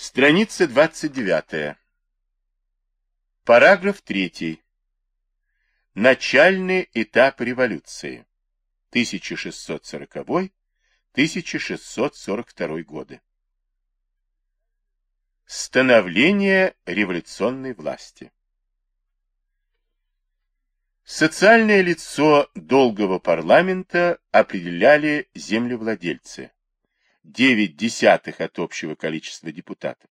Страница 29. Параграф 3. Начальный этап революции. 1640-1642 годы. Становление революционной власти. Социальное лицо долгого парламента определяли землевладельцы, 9 десятых от общего количества депутатов.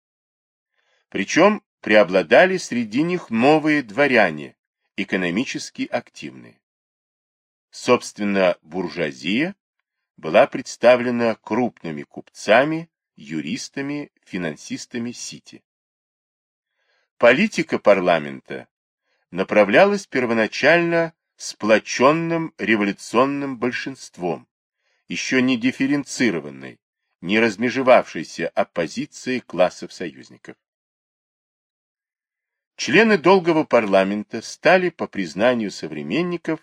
Причем преобладали среди них новые дворяне, экономически активные. Собственно, буржуазия была представлена крупными купцами, юристами, финансистами Сити. Политика парламента направлялась первоначально сплоченным революционным большинством, еще не дифференцированной, не размежевавшейся оппозицией классов союзников. Члены долгого парламента стали, по признанию современников,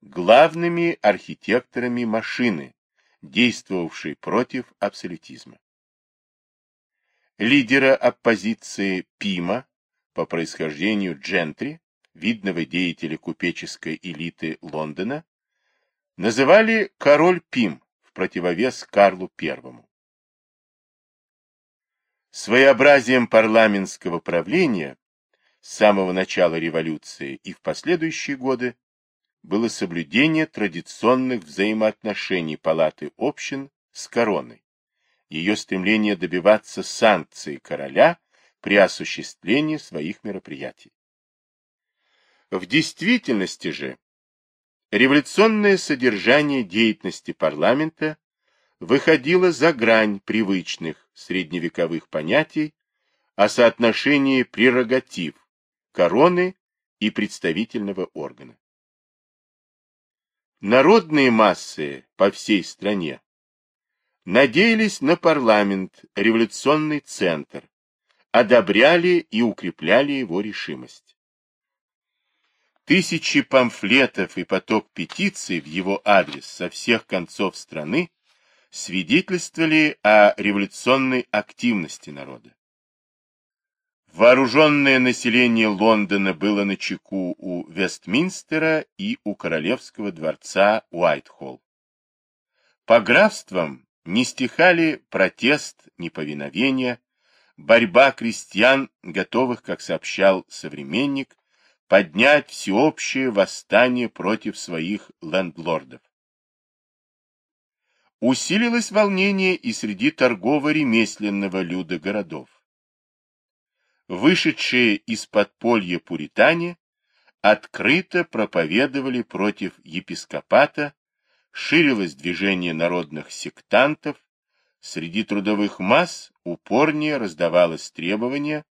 главными архитекторами машины, действовавшей против абсолютизма. Лидера оппозиции Пима, по происхождению джентри, видного деятеля купеческой элиты Лондона, называли король Пим в противовес Карлу I. Своеобразием парламентского правления с самого начала революции и в последующие годы было соблюдение традиционных взаимоотношений Палаты общин с короной, ее стремление добиваться санкций короля при осуществлении своих мероприятий. В действительности же революционное содержание деятельности парламента выходило за грань привычных средневековых понятий о соотношении прерогатив короны и представительного органа. Народные массы по всей стране надеялись на парламент, революционный центр, одобряли и укрепляли его решимость. Тысячи памфлетов и поток петиций в его адрес со всех концов страны свидетельствовали о революционной активности народа. Вооруженное население Лондона было на чеку у Вестминстера и у Королевского дворца Уайтхолл. По графствам не стихали протест, неповиновение, борьба крестьян, готовых, как сообщал современник, поднять всеобщее восстание против своих лендлордов. Усилилось волнение и среди торгово-ремесленного люда городов вышедшие из подполья пуритане открыто проповедовали против епископата, ширилось движение народных сектантов, среди трудовых масс упорнее раздавалось требование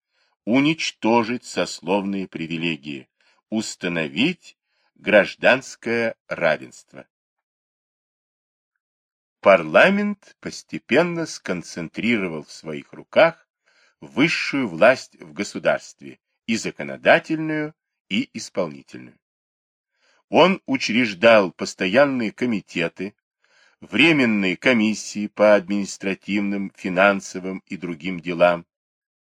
уничтожить сословные привилегии, установить гражданское равенство. Парламент постепенно сконцентрировал в своих руках высшую власть в государстве, и законодательную, и исполнительную. Он учреждал постоянные комитеты, временные комиссии по административным, финансовым и другим делам,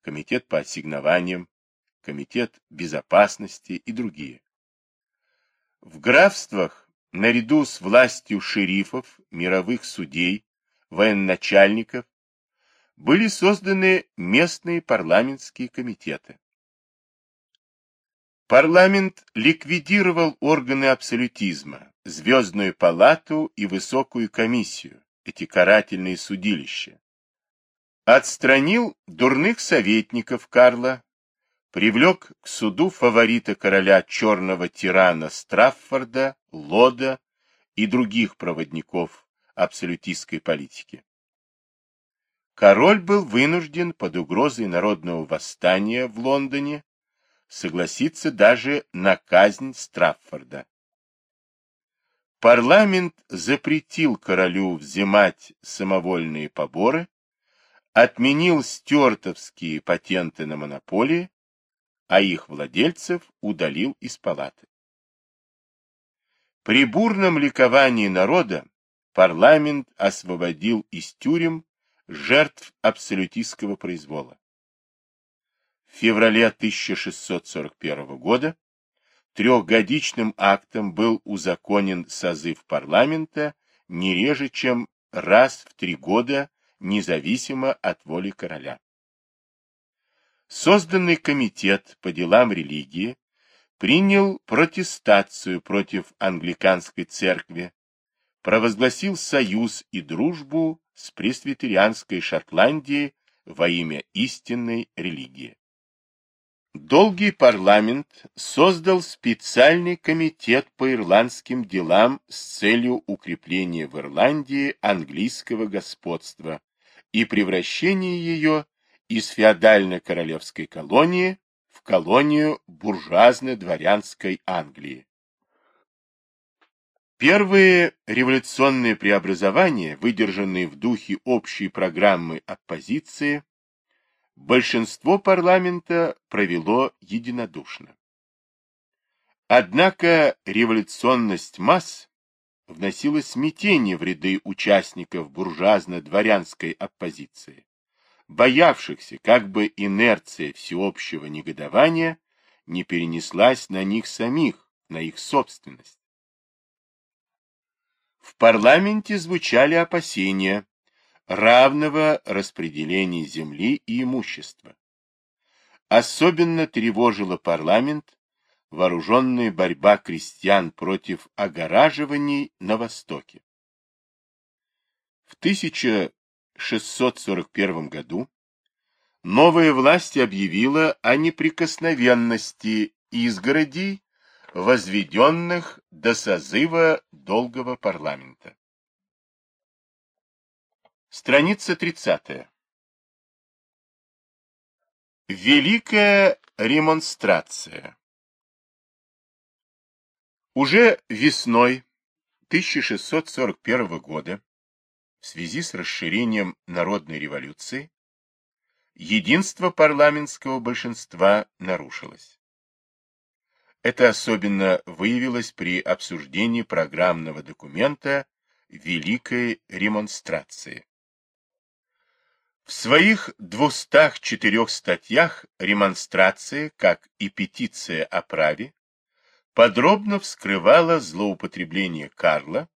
комитет по ассигнованиям, комитет безопасности и другие. В графствах, наряду с властью шерифов, мировых судей, военачальников, были созданы местные парламентские комитеты. Парламент ликвидировал органы абсолютизма, Звездную палату и Высокую комиссию, эти карательные судилища. Отстранил дурных советников Карла, привлек к суду фаворита короля черного тирана Страффорда, Лода и других проводников абсолютистской политики король был вынужден под угрозой народного восстания в Лондоне согласиться даже на казнь Страффорда. Парламент запретил королю взимать самовольные поборы, отменил стюартовские патенты на монополии, а их владельцев удалил из палаты. При бурном ликовании народа парламент освободил из тюрем жертв абсолютистского произвола. в феврале 1641 года трехгодичным актом был узаконен созыв парламента не реже, чем раз в три года, независимо от воли короля. Созданный комитет по делам религии принял протестацию против англиканской церкви, провозгласил союз и дружбу с пресвитерианской Шотландией во имя истинной религии. Долгий парламент создал специальный комитет по ирландским делам с целью укрепления в Ирландии английского господства и превращения ее из феодально-королевской колонии в колонию буржуазно-дворянской Англии. Первые революционные преобразования, выдержанные в духе общей программы оппозиции, большинство парламента провело единодушно. Однако революционность масс вносила смятение в ряды участников буржуазно-дворянской оппозиции, боявшихся, как бы инерция всеобщего негодования не перенеслась на них самих, на их собственность. В парламенте звучали опасения, равного распределения земли и имущества. Особенно тревожила парламент вооруженная борьба крестьян против огораживаний на Востоке. В 1641 году новая власть объявила о неприкосновенности изгородей, возведенных до созыва долгого парламента. Страница 30. Великая ремонстрация. Уже весной 1641 года, в связи с расширением народной революции, единство парламентского большинства нарушилось. Это особенно выявилось при обсуждении программного документа Великой ремонстрации. В своих 204 статьях ремонстрация, как и петиция о праве, подробно вскрывала злоупотребление Карла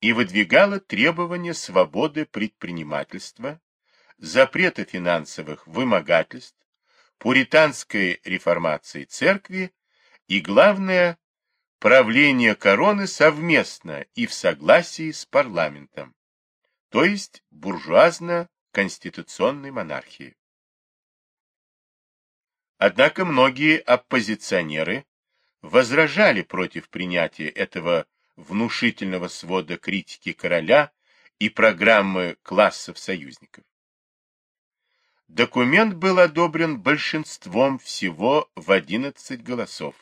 и выдвигала требования свободы предпринимательства, запрета финансовых вымогательств, пуританской реформации церкви и, главное, правление короны совместно и в согласии с парламентом, то есть буржуазно конституционной монархии. Однако многие оппозиционеры возражали против принятия этого внушительного свода критики короля и программы классов союзников. Документ был одобрен большинством всего в 11 голосов.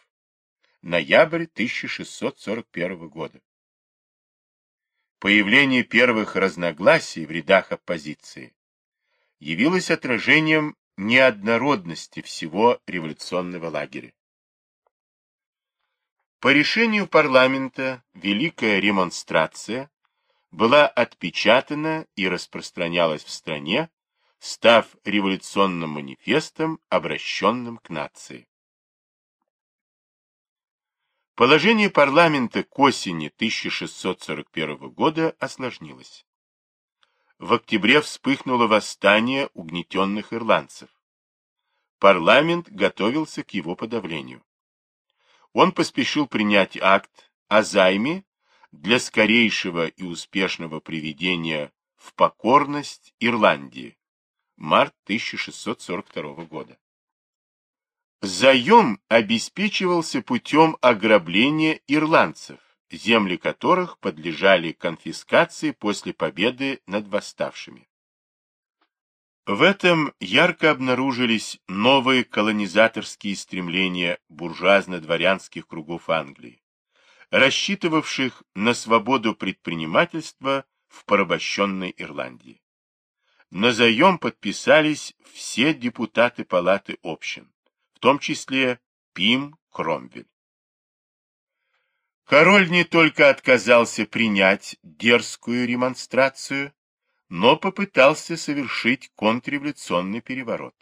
Ноябрь 1641 года. Появление первых разногласий в рядах оппозиции явилось отражением неоднородности всего революционного лагеря. По решению парламента Великая ремонстрация была отпечатана и распространялась в стране, став революционным манифестом, обращенным к нации. Положение парламента к осени 1641 года осложнилось в октябре вспыхнуло восстание угнетенных ирландцев. Парламент готовился к его подавлению. Он поспешил принять акт о займе для скорейшего и успешного приведения в покорность Ирландии. Март 1642 года. Заем обеспечивался путем ограбления ирландцев земли которых подлежали конфискации после победы над восставшими. В этом ярко обнаружились новые колонизаторские стремления буржуазно-дворянских кругов Англии, рассчитывавших на свободу предпринимательства в порабощенной Ирландии. На заем подписались все депутаты палаты общин, в том числе Пим Кромвель. Король не только отказался принять дерзкую ремонстрацию, но попытался совершить контрреволюционный переворот.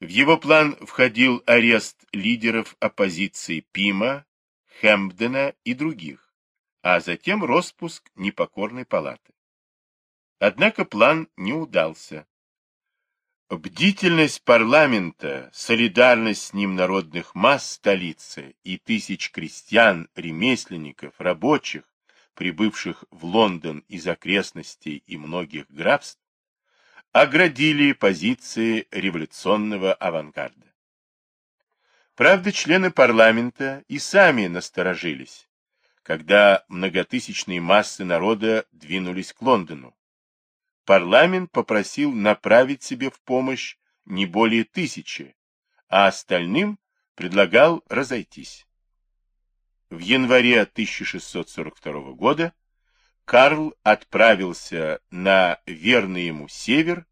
В его план входил арест лидеров оппозиции Пима, Хэмпдена и других, а затем распуск непокорной палаты. Однако план не удался. Бдительность парламента, солидарность с ним народных масс столицы и тысяч крестьян, ремесленников, рабочих, прибывших в Лондон из окрестностей и многих графств, оградили позиции революционного авангарда. Правда, члены парламента и сами насторожились, когда многотысячные массы народа двинулись к Лондону. Парламент попросил направить себе в помощь не более тысячи, а остальным предлагал разойтись. В январе 1642 года Карл отправился на верный ему север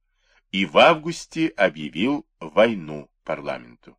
и в августе объявил войну парламенту.